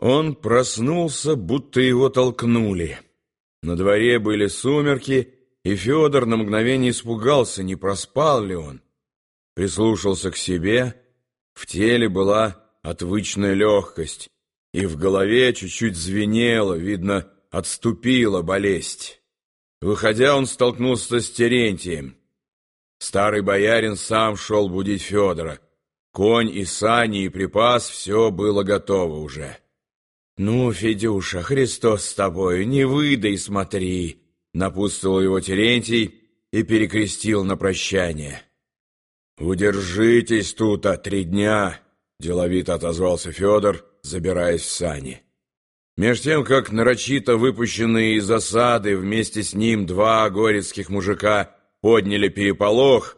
Он проснулся, будто его толкнули. На дворе были сумерки, и Федор на мгновение испугался, не проспал ли он. Прислушался к себе, в теле была отвычная легкость, и в голове чуть-чуть звенело, видно, отступила болезнь. Выходя, он столкнулся с Терентием. Старый боярин сам шел будить Федора. Конь и сани, и припас — все было готово уже. «Ну, Федюша, Христос с тобою, не выдай, смотри!» Напутствовал его Терентий и перекрестил на прощание. «Удержитесь тут, а три дня!» — деловито отозвался Федор, забираясь в сани. Меж тем, как нарочито выпущенные из осады вместе с ним два горецких мужика подняли переполох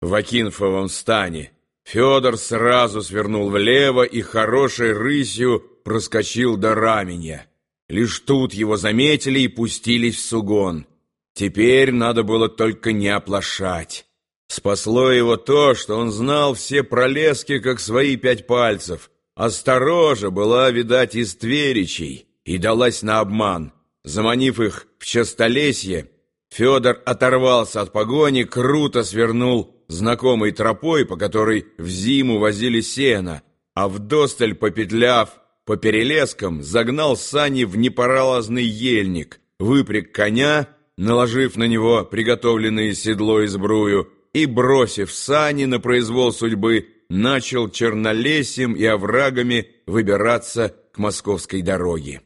в Акинфовом стане, Федор сразу свернул влево и хорошей рысью проскочил до раменья. Лишь тут его заметили и пустились в сугон. Теперь надо было только не оплошать. Спасло его то, что он знал все пролески, как свои пять пальцев. Осторожа была, видать, из Тверичей и далась на обман. Заманив их в частолесье, Федор оторвался от погони, круто свернул знакомой тропой, по которой в зиму возили сено, а вдосталь попетляв по перелескам, загнал сани в непоралазный ельник, выпряг коня, наложив на него приготовленное седло и сбрую, и, бросив сани на произвол судьбы, начал чернолесьем и оврагами выбираться к московской дороге.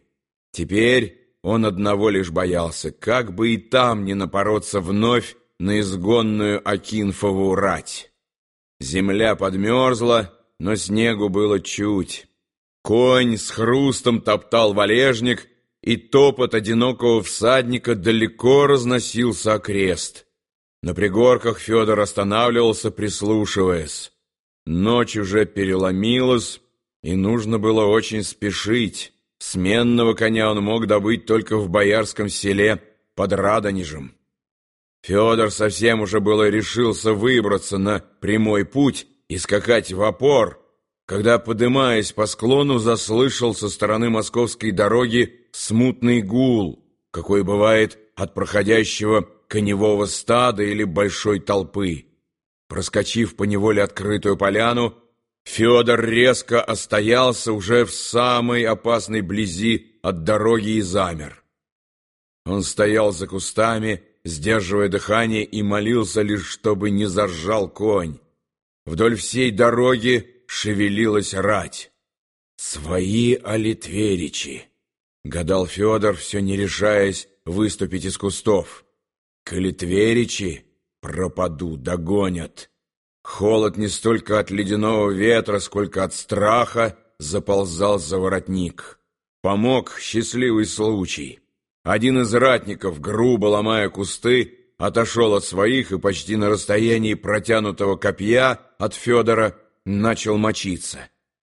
Теперь он одного лишь боялся, как бы и там не напороться вновь на изгонную Акинфову рать. Земля подмерзла, но снегу было чуть. Конь с хрустом топтал валежник, и топот одинокого всадника далеко разносился окрест. На пригорках Федор останавливался, прислушиваясь. Ночь уже переломилась, и нужно было очень спешить. Сменного коня он мог добыть только в боярском селе под Радонежем. Федор совсем уже было решился выбраться на прямой путь и скакать в опор, когда, подымаясь по склону, заслышал со стороны московской дороги смутный гул, какой бывает от проходящего коневого стада или большой толпы. Проскочив по неволе открытую поляну, Федор резко остоялся уже в самой опасной близи от дороги и замер. Он стоял за кустами, сдерживая дыхание, и молился лишь, чтобы не заржал конь. Вдоль всей дороги шевелилась рать. «Свои олитверичи!» — гадал Федор, все не решаясь выступить из кустов. «Калитверичи пропаду, догонят!» Холод не столько от ледяного ветра, сколько от страха заползал за воротник. Помог счастливый случай. Один из ратников, грубо ломая кусты, отошел от своих и почти на расстоянии протянутого копья от Федора начал мочиться.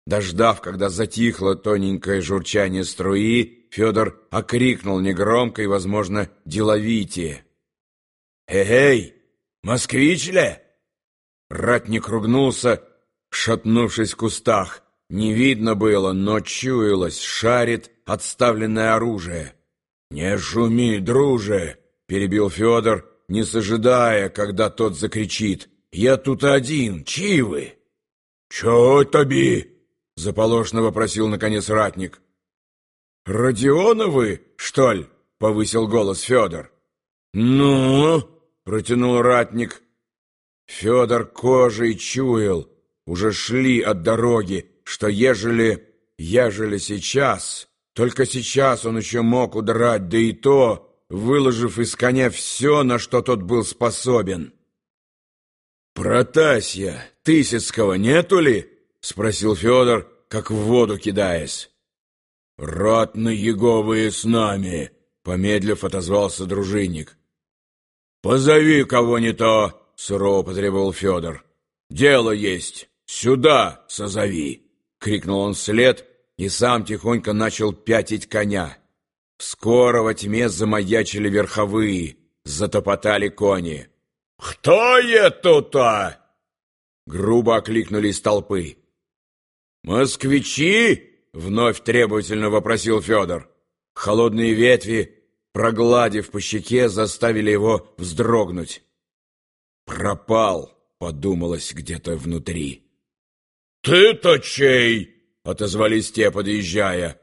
Дождав, когда затихло тоненькое журчание струи, Федор окрикнул негромко и, возможно, деловитее. «Эй, москвич ли?» Ратник ругнулся, шатнувшись в кустах. Не видно было, но чуялось, шарит отставленное оружие. «Не шуми, друже!» — перебил Федор, не сожидая, когда тот закричит. «Я тут один, чьи вы?» «Чё тоби?» — заполошно вопросил, наконец, ратник. «Родионовы, что ли?» — повысил голос Федор. «Ну?» — протянул ратник. Федор кожей чуял, уже шли от дороги, что ежели, ежели сейчас только сейчас он еще мог удрать, да и то, выложив из коня все, на что тот был способен. «Протасья Тысяцкого нету ли?» — спросил Федор, как в воду кидаясь. «Ратно Еговые с нами», — помедлив отозвался дружинник. «Позови кого не то», — сурово потребовал Федор. «Дело есть, сюда созови», — крикнул он вслед, — и сам тихонько начал пятить коня. Скоро во тьме замаячили верховые, затопотали кони. «Кто я тут-то?» Грубо окликнули из толпы. «Москвичи?» вновь требовательно вопросил Федор. Холодные ветви, прогладив по щеке, заставили его вздрогнуть. «Пропал», — подумалось где-то внутри. «Ты-то чей?» — отозвались те, подъезжая.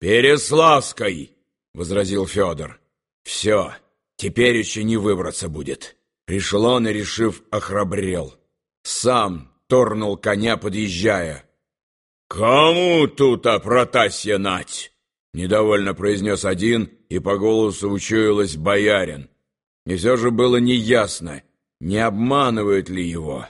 «Переславской», — возразил Федор. «Все, теперь еще не выбраться будет». Решил он и, решив, охрабрел. Сам торнул коня, подъезжая. «Кому тут, Протасья нать?» Недовольно произнес один, и по голосу учуялась боярин. И все же было неясно, не обманывают ли его.